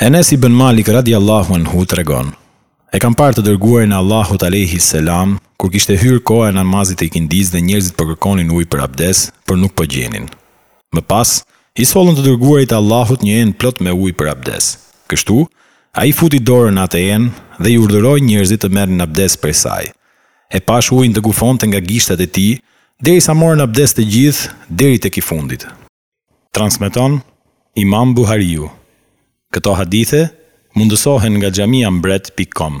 Enes ibn Malik radijallahu anhu tregon, E kam parë të Dërguarin e Allahut alejhi selam kur kishte hyrë koha e namazit të ikindisë dhe njerëzit po kërkonin ujë për abdes, por nuk po gjenin. Më pas, i sollën të Dërguarit të Allahut një enë plot me ujë për abdes. Kështu, ai futi dorën në atë enë dhe i urdhëroi njerëzit të merrnin abdes prej saj. E pashë ujin të gufonte nga gishtat e tij, derisa morën abdes të gjithë, deri tek i fundit. Transmeton Imam Buhariu, Këto hadithe mundësohen nga xhamia mbret pikë kom.